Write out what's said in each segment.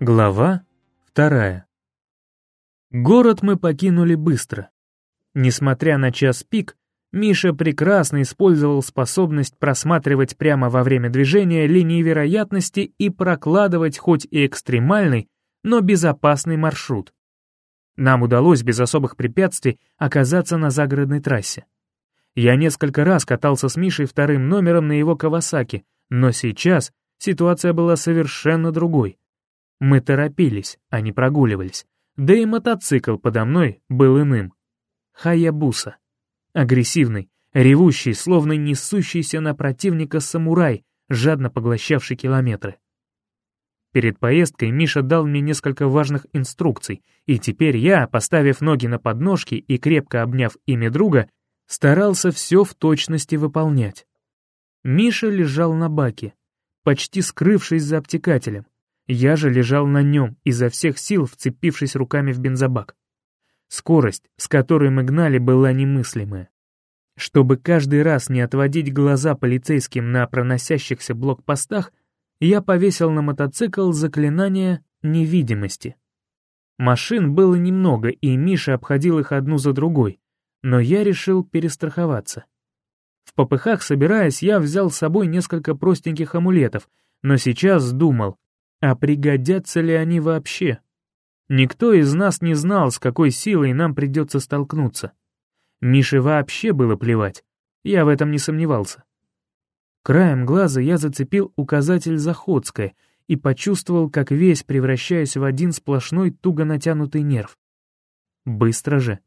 Глава вторая. Город мы покинули быстро. Несмотря на час пик, Миша прекрасно использовал способность просматривать прямо во время движения линии вероятности и прокладывать хоть и экстремальный, но безопасный маршрут. Нам удалось без особых препятствий оказаться на загородной трассе. Я несколько раз катался с Мишей вторым номером на его Кавасаки, но сейчас ситуация была совершенно другой. Мы торопились, а не прогуливались. Да и мотоцикл подо мной был иным. Хаябуса. Агрессивный, ревущий, словно несущийся на противника самурай, жадно поглощавший километры. Перед поездкой Миша дал мне несколько важных инструкций, и теперь я, поставив ноги на подножки и крепко обняв ими друга, старался все в точности выполнять. Миша лежал на баке, почти скрывшись за обтекателем. Я же лежал на нем, изо всех сил вцепившись руками в бензобак. Скорость, с которой мы гнали, была немыслимая. Чтобы каждый раз не отводить глаза полицейским на проносящихся блокпостах, я повесил на мотоцикл заклинание невидимости. Машин было немного, и Миша обходил их одну за другой, но я решил перестраховаться. В попыхах собираясь, я взял с собой несколько простеньких амулетов, но сейчас думал, а пригодятся ли они вообще? Никто из нас не знал, с какой силой нам придется столкнуться. Мише вообще было плевать, я в этом не сомневался. Краем глаза я зацепил указатель Заходская и почувствовал, как весь превращаюсь в один сплошной туго натянутый нерв. Быстро же.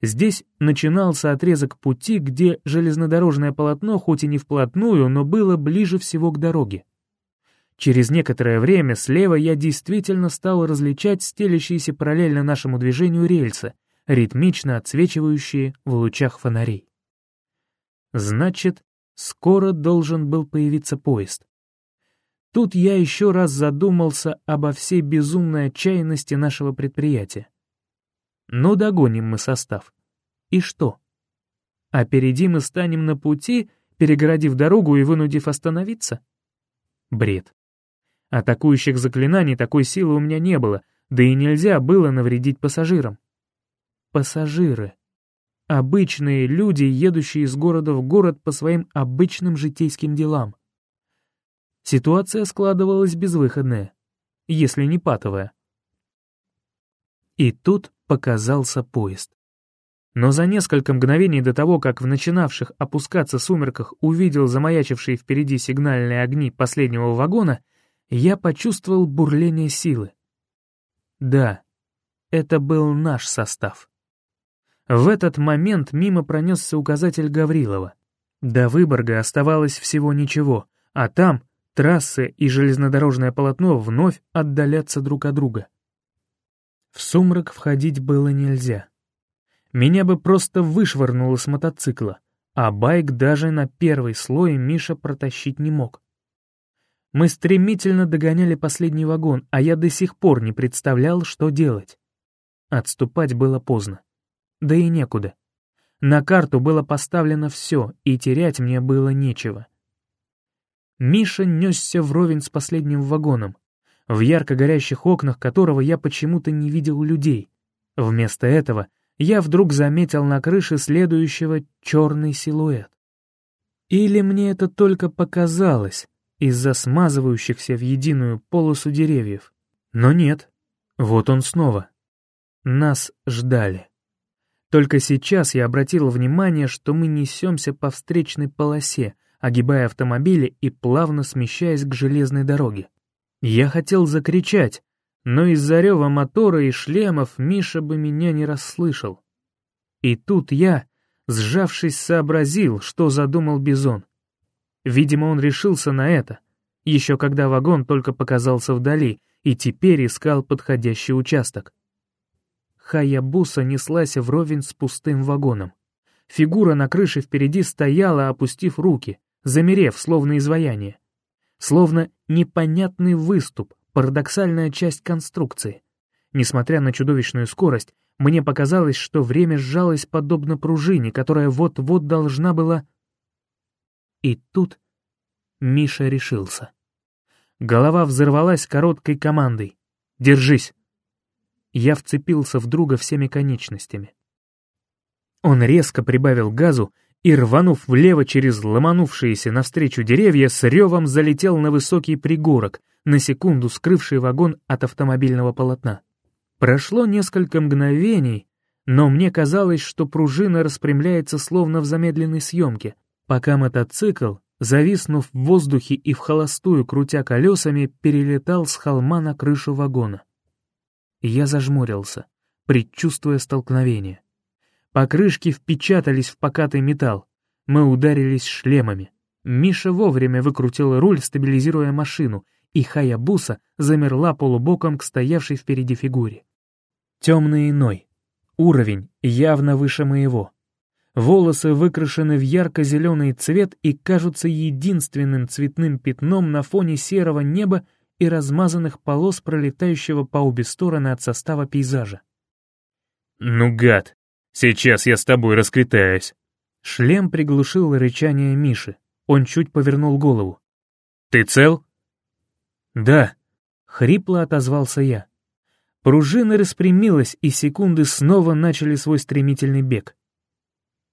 Здесь начинался отрезок пути, где железнодорожное полотно хоть и не вплотную, но было ближе всего к дороге. Через некоторое время слева я действительно стал различать стелящиеся параллельно нашему движению рельсы, ритмично отсвечивающие в лучах фонарей. Значит, скоро должен был появиться поезд. Тут я еще раз задумался обо всей безумной отчаянности нашего предприятия. Ну, догоним мы состав. И что? Опередим и станем на пути, перегородив дорогу и вынудив остановиться? Бред. Атакующих заклинаний такой силы у меня не было, да и нельзя было навредить пассажирам. Пассажиры. Обычные люди, едущие из города в город по своим обычным житейским делам. Ситуация складывалась безвыходная, если не патовая. И тут показался поезд. Но за несколько мгновений до того, как в начинавших опускаться сумерках увидел замаячившие впереди сигнальные огни последнего вагона, я почувствовал бурление силы. Да, это был наш состав. В этот момент мимо пронесся указатель Гаврилова. До Выборга оставалось всего ничего, а там трассы и железнодорожное полотно вновь отдалятся друг от друга. В сумрак входить было нельзя. Меня бы просто вышвырнуло с мотоцикла, а байк даже на первый слой Миша протащить не мог. Мы стремительно догоняли последний вагон, а я до сих пор не представлял, что делать. Отступать было поздно. Да и некуда. На карту было поставлено все, и терять мне было нечего. Миша несся вровень с последним вагоном, в ярко горящих окнах которого я почему-то не видел людей. Вместо этого я вдруг заметил на крыше следующего черный силуэт. Или мне это только показалось, из-за смазывающихся в единую полосу деревьев. Но нет, вот он снова. Нас ждали. Только сейчас я обратил внимание, что мы несемся по встречной полосе, огибая автомобили и плавно смещаясь к железной дороге. Я хотел закричать, но из-за рева мотора и шлемов Миша бы меня не расслышал. И тут я, сжавшись, сообразил, что задумал Бизон. Видимо, он решился на это, еще когда вагон только показался вдали и теперь искал подходящий участок. Хаябуса неслась вровень с пустым вагоном. Фигура на крыше впереди стояла, опустив руки, замерев, словно изваяние. Словно непонятный выступ, парадоксальная часть конструкции. Несмотря на чудовищную скорость, Мне показалось, что время сжалось подобно пружине, которая вот-вот должна была... И тут Миша решился. Голова взорвалась короткой командой. «Держись!» Я вцепился в друга всеми конечностями. Он резко прибавил газу и, рванув влево через ломанувшиеся навстречу деревья, с ревом залетел на высокий пригорок, на секунду скрывший вагон от автомобильного полотна. Прошло несколько мгновений, но мне казалось, что пружина распрямляется словно в замедленной съемке, пока мотоцикл, зависнув в воздухе и в холостую крутя колесами, перелетал с холма на крышу вагона. Я зажмурился, предчувствуя столкновение. Покрышки впечатались в покатый металл. Мы ударились шлемами. Миша вовремя выкрутил руль, стабилизируя машину, и Хаябуса замерла полубоком к стоявшей впереди фигуре. Темный иной. Уровень явно выше моего. Волосы выкрашены в ярко-зеленый цвет и кажутся единственным цветным пятном на фоне серого неба и размазанных полос, пролетающего по обе стороны от состава пейзажа. «Ну, гад, сейчас я с тобой расквитаюсь!» Шлем приглушил рычание Миши. Он чуть повернул голову. «Ты цел?» «Да», — хрипло отозвался я. Пружина распрямилась, и секунды снова начали свой стремительный бег.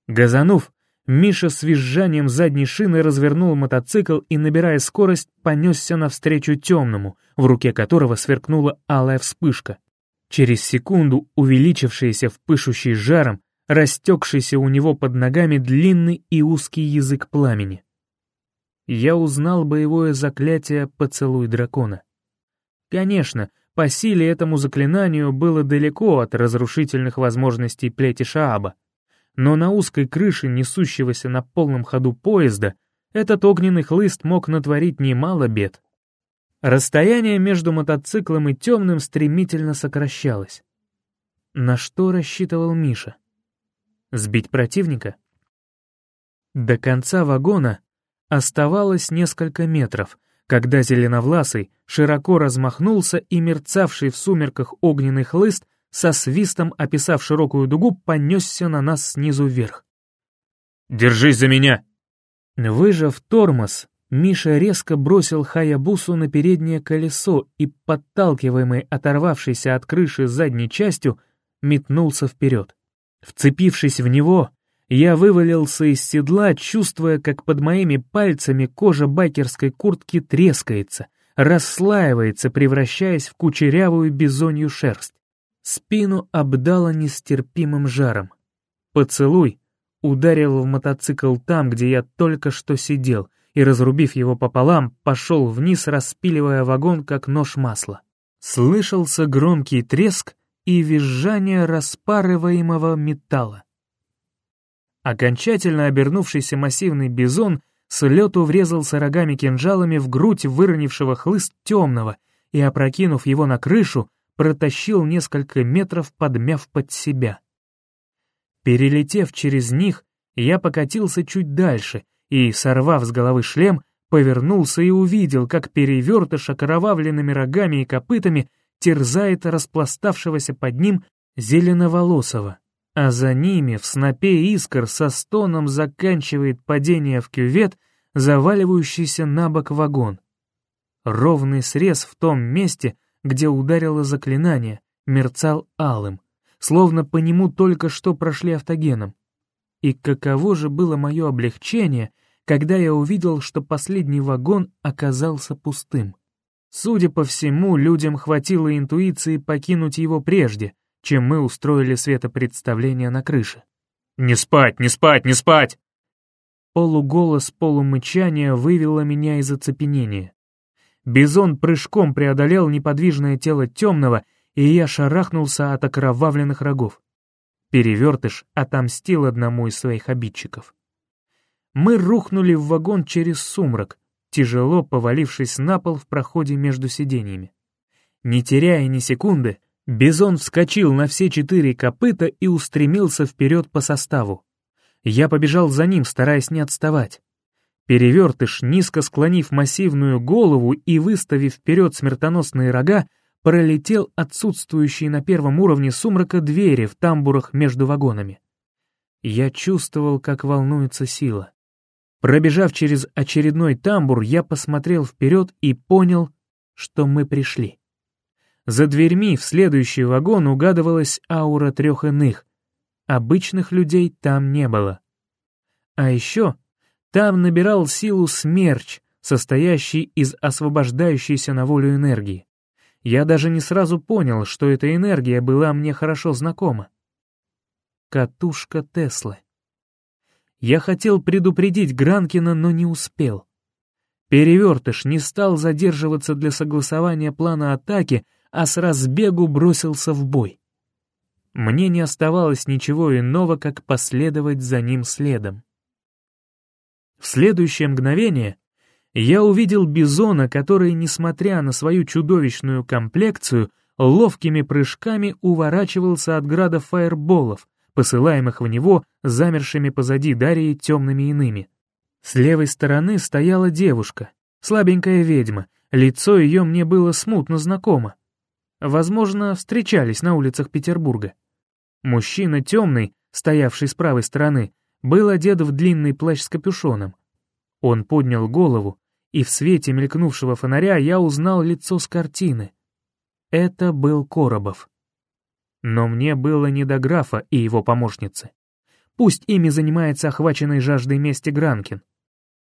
Газанув, Миша с визжанием задней шины развернул мотоцикл и, набирая скорость, понесся навстречу темному, в руке которого сверкнула алая вспышка. Через секунду, увеличившийся в пышущий жаром, растекшийся у него под ногами длинный и узкий язык пламени. Я узнал боевое заклятие «Поцелуй дракона». Конечно, по силе этому заклинанию было далеко от разрушительных возможностей плети Шааба, но на узкой крыше несущегося на полном ходу поезда этот огненный хлыст мог натворить немало бед. Расстояние между мотоциклом и темным стремительно сокращалось. На что рассчитывал Миша? Сбить противника? До конца вагона оставалось несколько метров, когда зеленовласый широко размахнулся и мерцавший в сумерках огненный хлыст со свистом, описав широкую дугу, понесся на нас снизу вверх. «Держись за меня!» Выжав тормоз, Миша резко бросил Хаябусу на переднее колесо и, подталкиваемый оторвавшейся от крыши задней частью, метнулся вперед. Вцепившись в него, я вывалился из седла, чувствуя, как под моими пальцами кожа байкерской куртки трескается, расслаивается, превращаясь в кучерявую бизонью шерсть. Спину обдало нестерпимым жаром. Поцелуй ударил в мотоцикл там, где я только что сидел, и, разрубив его пополам, пошел вниз, распиливая вагон, как нож масла. Слышался громкий треск и визжание распарываемого металла. Окончательно обернувшийся массивный бизон с лету врезался рогами-кинжалами в грудь выронившего хлыст темного и, опрокинув его на крышу, протащил несколько метров, подмяв под себя. Перелетев через них, я покатился чуть дальше и, сорвав с головы шлем, повернулся и увидел, как перевертыш окровавленными рогами и копытами терзает распластавшегося под ним зеленоволосого, а за ними в снопе искр со стоном заканчивает падение в кювет, заваливающийся на бок вагон. Ровный срез в том месте, где ударило заклинание, мерцал алым, словно по нему только что прошли автогеном. И каково же было мое облегчение, когда я увидел, что последний вагон оказался пустым. Судя по всему, людям хватило интуиции покинуть его прежде, чем мы устроили светопредставление на крыше. «Не спать, не спать, не спать!» Полуголос-полумычание вывело меня из оцепенения. Бизон прыжком преодолел неподвижное тело темного, и я шарахнулся от окровавленных рогов. Перевертыш отомстил одному из своих обидчиков. Мы рухнули в вагон через сумрак, тяжело повалившись на пол в проходе между сиденьями. Не теряя ни секунды, Бизон вскочил на все четыре копыта и устремился вперед по составу. Я побежал за ним, стараясь не отставать. Перевертыш, низко склонив массивную голову и выставив вперед смертоносные рога, пролетел отсутствующие на первом уровне сумрака двери в тамбурах между вагонами. Я чувствовал, как волнуется сила. Пробежав через очередной тамбур, я посмотрел вперед и понял, что мы пришли. За дверьми в следующий вагон угадывалась аура трех иных. Обычных людей там не было. А еще там набирал силу смерч, состоящий из освобождающейся на волю энергии. Я даже не сразу понял, что эта энергия была мне хорошо знакома. Катушка Теслы. Я хотел предупредить Гранкина, но не успел. Перевертыш не стал задерживаться для согласования плана атаки, а с разбегу бросился в бой. Мне не оставалось ничего иного, как последовать за ним следом. В следующее мгновение я увидел бизона, который, несмотря на свою чудовищную комплекцию, ловкими прыжками уворачивался от града фаерболов, посылаемых в него замершими позади Дарьи темными иными. С левой стороны стояла девушка, слабенькая ведьма, лицо ее мне было смутно знакомо. Возможно, встречались на улицах Петербурга. Мужчина темный, стоявший с правой стороны, был одет в длинный плащ с капюшоном. Он поднял голову, и в свете мелькнувшего фонаря я узнал лицо с картины. Это был Коробов. Но мне было не до графа и его помощницы. Пусть ими занимается охваченный жаждой мести Гранкин.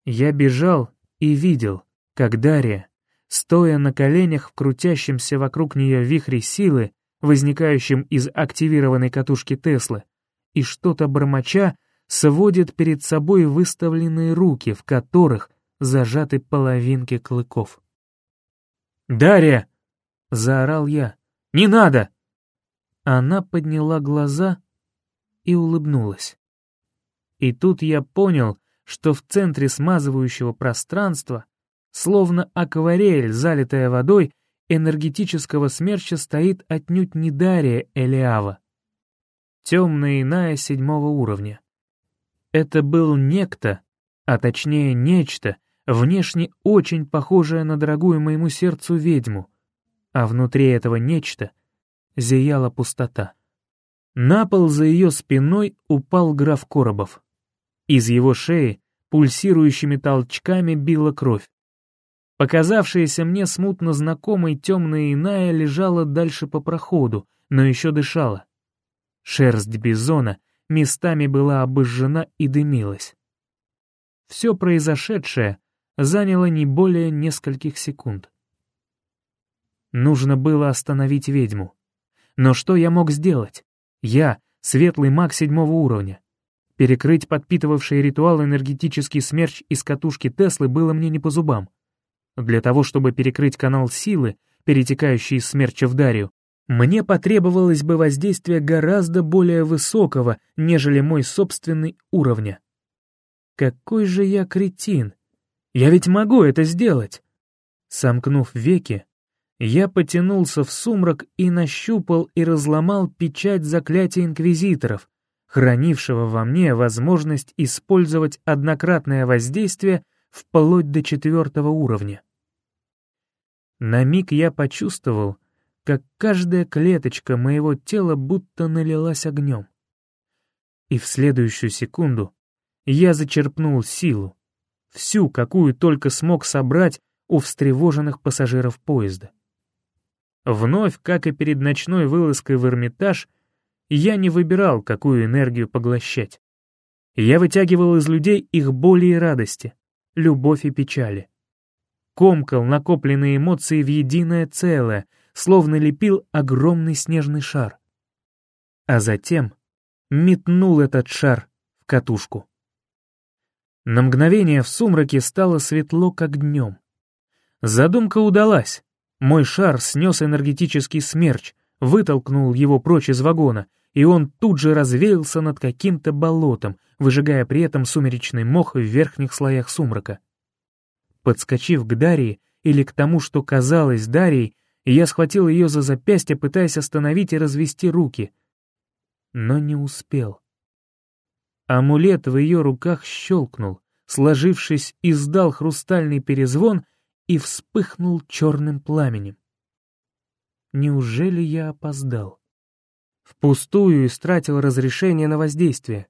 Я бежал и видел, как Дарья, стоя на коленях в крутящемся вокруг нее вихре силы, возникающем из активированной катушки Теслы, и что-то бормоча сводит перед собой выставленные руки, в которых зажаты половинки клыков. «Дарья!» — заорал я. «Не надо!» Она подняла глаза и улыбнулась. И тут я понял, что в центре смазывающего пространства, словно акварель, залитая водой, энергетического смерча стоит отнюдь не Дария Элиава. Темная иная седьмого уровня. Это был некто, а точнее нечто, внешне очень похожее на дорогую моему сердцу ведьму, а внутри этого нечто — зияла пустота. На пол за ее спиной упал граф Коробов. Из его шеи пульсирующими толчками била кровь. Показавшаяся мне смутно знакомой темная иная лежала дальше по проходу, но еще дышала. Шерсть бизона местами была обожжена и дымилась. Все произошедшее заняло не более нескольких секунд. Нужно было остановить ведьму. Но что я мог сделать? Я, светлый маг седьмого уровня. Перекрыть подпитывавший ритуал энергетический смерч из катушки Теслы было мне не по зубам. Для того, чтобы перекрыть канал силы, перетекающий из смерча в Дарью, мне потребовалось бы воздействие гораздо более высокого, нежели мой собственный уровня. Какой же я кретин! Я ведь могу это сделать! Сомкнув веки, я потянулся в сумрак и нащупал и разломал печать заклятия инквизиторов, хранившего во мне возможность использовать однократное воздействие вплоть до четвертого уровня. На миг я почувствовал, как каждая клеточка моего тела будто налилась огнем. И в следующую секунду я зачерпнул силу, всю, какую только смог собрать у встревоженных пассажиров поезда. Вновь, как и перед ночной вылазкой в Эрмитаж, я не выбирал, какую энергию поглощать. Я вытягивал из людей их боли и радости, любовь и печали. Комкал накопленные эмоции в единое целое, словно лепил огромный снежный шар. А затем метнул этот шар в катушку. На мгновение в сумраке стало светло, как днем. Задумка удалась. Мой шар снес энергетический смерч, вытолкнул его прочь из вагона, и он тут же развеялся над каким-то болотом, выжигая при этом сумеречный мох в верхних слоях сумрака. Подскочив к Дарии, или к тому, что казалось Дарьей, я схватил ее за запястье, пытаясь остановить и развести руки. Но не успел. Амулет в ее руках щелкнул, сложившись, издал хрустальный перезвон — и вспыхнул черным пламенем. Неужели я опоздал? Впустую истратил разрешение на воздействие.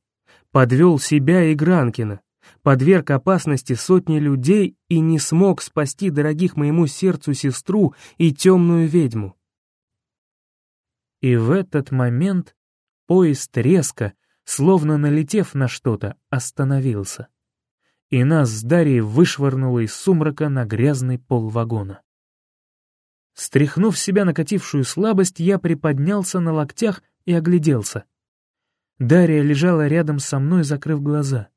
Подвел себя и Гранкина, подверг опасности сотни людей и не смог спасти дорогих моему сердцу сестру и темную ведьму. И в этот момент поезд резко, словно налетев на что-то, остановился. И нас с Дарьей вышвырнуло из сумрака на грязный пол вагона. Стряхнув себя накатившую слабость, я приподнялся на локтях и огляделся. Дарья лежала рядом со мной, закрыв глаза.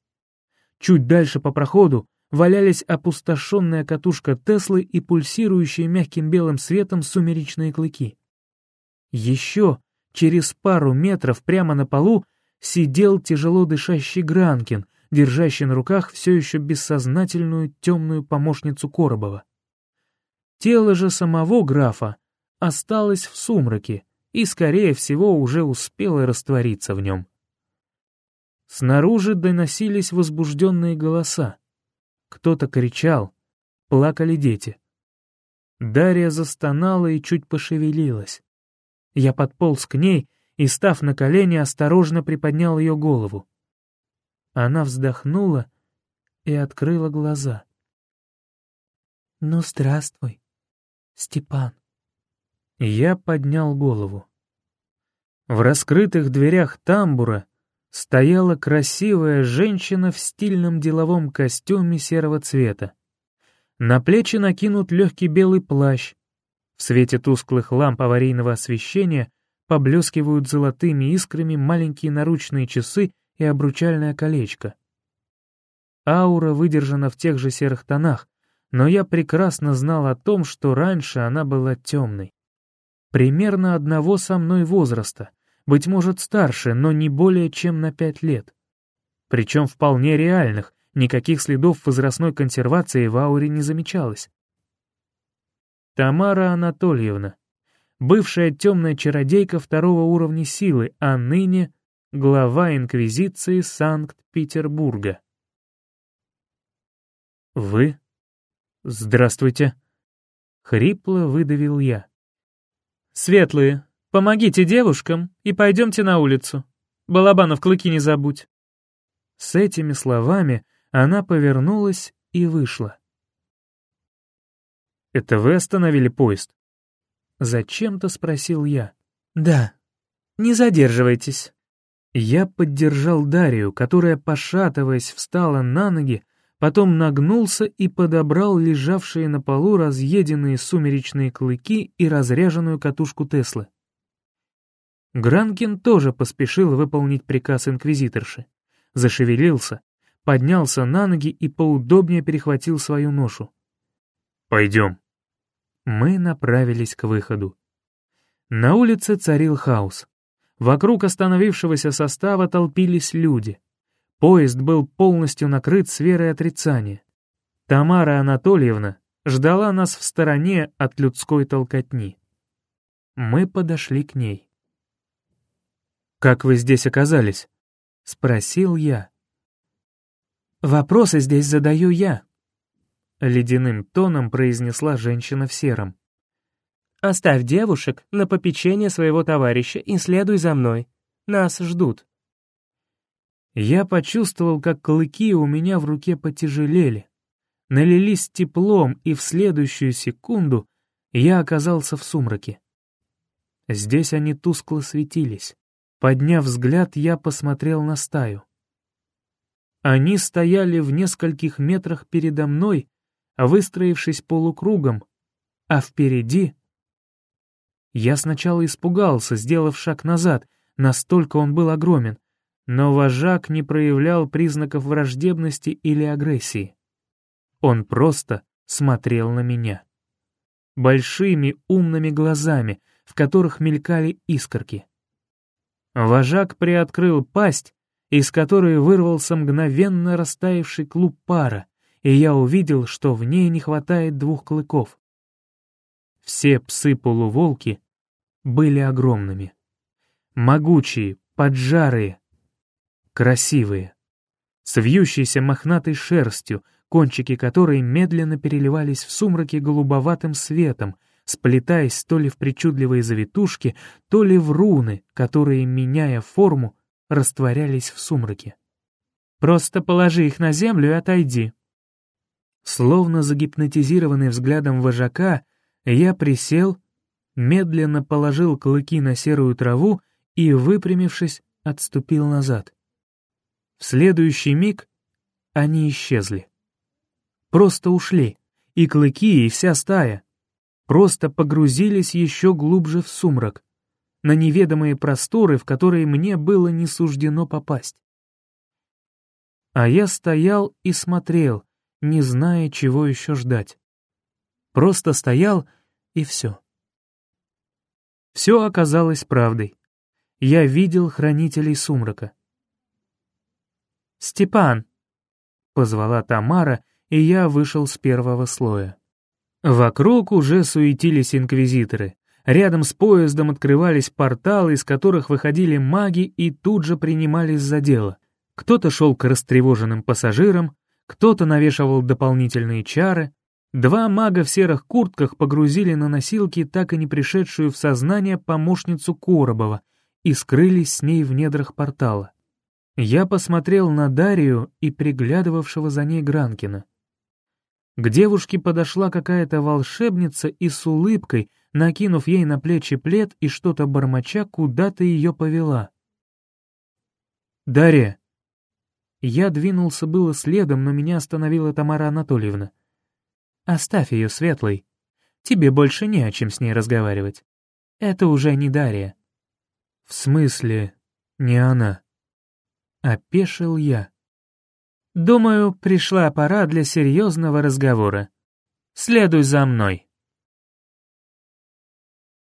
Чуть дальше по проходу валялись опустошенная катушка Теслы и пульсирующие мягким белым светом сумеречные клыки. Еще через пару метров прямо на полу сидел тяжело дышащий Гранкин, держащий на руках все еще бессознательную темную помощницу Коробова. Тело же самого графа осталось в сумраке и, скорее всего, уже успело раствориться в нем. Снаружи доносились возбужденные голоса. Кто-то кричал, плакали дети. Дарья застонала и чуть пошевелилась. Я подполз к ней и, став на колени, осторожно приподнял ее голову. Она вздохнула и открыла глаза. «Ну, здравствуй», Степан. Я поднял голову. В раскрытых дверях тамбура стояла красивая женщина в стильном деловом костюме серого цвета. На плечи накинут легкий белый плащ. В свете тусклых ламп аварийного освещения поблескивают золотыми искрами маленькие наручные часы и обручальное колечко. Аура выдержана в тех же серых тонах, но я прекрасно знал о том, что раньше она была темной. Примерно одного со мной возраста, быть может старше, но не более чем на пять лет. Причем вполне реальных, никаких следов возрастной консервации в ауре не замечалось. Тамара Анатольевна, бывшая темная чародейка второго уровня силы, а ныне глава Инквизиции Санкт-Петербурга. «Вы «Здравствуйте!» — хрипло выдавил я. «Светлые, помогите девушкам и пойдемте на улицу. Балабанов клыки не забудь». С этими словами она повернулась и вышла. «Это вы остановили поезд?» Зачем-то спросил я. «Да. Не задерживайтесь». Я поддержал Дарью, которая, пошатываясь, встала на ноги потом нагнулся и подобрал лежавшие на полу разъеденные сумеречные клыки и разряженную катушку Теслы. Гранкин тоже поспешил выполнить приказ инквизиторши. Зашевелился, поднялся на ноги и поудобнее перехватил свою ношу. «Пойдем». Мы направились к выходу. На улице царил хаос. Вокруг остановившегося состава толпились люди — Поезд был полностью накрыт сферой отрицания. Тамара Анатольевна ждала нас в стороне от людской толкотни. Мы подошли к ней. «Как вы здесь оказались?» — спросил я. «Вопросы здесь задаю я», — ледяным тоном произнесла женщина в сером. «Оставь девушек на попечение своего товарища и следуй за мной. Нас ждут». Я почувствовал, как клыки у меня в руке потяжелели, налились теплом, и в следующую секунду я оказался в сумраке. Здесь они тускло светились. Подняв взгляд, я посмотрел на стаю. Они стояли в нескольких метрах передо мной, выстроившись полукругом, а впереди... Я сначала испугался, сделав шаг назад, настолько он был огромен, но вожак не проявлял признаков враждебности или агрессии. Он просто смотрел на меня. Большими умными глазами, в которых мелькали искорки. Вожак приоткрыл пасть, из которой вырвался мгновенно растаявший клуб пара, и я увидел, что в ней не хватает двух клыков. Все псы-полуволки были огромными. Могучие, поджарые, красивые, с вьющейся мохнатой шерстью, кончики которой медленно переливались в сумраке голубоватым светом, сплетаясь то ли в причудливые завитушки, то ли в руны, которые, меняя форму, растворялись в сумраке. «Просто положи их на землю и отойди». Словно загипнотизированный взглядом вожака, я присел, медленно положил клыки на серую траву и, выпрямившись, отступил назад. В следующий миг они исчезли. Просто ушли, и клыки, и вся стая. Просто погрузились еще глубже в сумрак, на неведомые просторы, в которые мне было не суждено попасть. А я стоял и смотрел, не зная, чего еще ждать. Просто стоял, и все. Все оказалось правдой. Я видел хранителей сумрака. «Степан!» — позвала Тамара, и я вышел с первого слоя. Вокруг уже суетились инквизиторы. Рядом с поездом открывались порталы, из которых выходили маги и тут же принимались за дело. Кто-то шел к растревоженным пассажирам, кто-то навешивал дополнительные чары. Два мага в серых куртках погрузили на носилки так и не пришедшую в сознание помощницу Коробова и скрылись с ней в недрах портала. Я посмотрел на Дарию и приглядывавшего за ней Гранкина. К девушке подошла какая-то волшебница и с улыбкой, накинув ей на плечи плед и что-то бормоча, куда-то ее повела. «Дарья!» Я двинулся было следом, но меня остановила Тамара Анатольевна. «Оставь ее, Светлый. Тебе больше не о чем с ней разговаривать. Это уже не Дарья». «В смысле, не она?» Опешил я. «Думаю, пришла пора для серьезного разговора. Следуй за мной».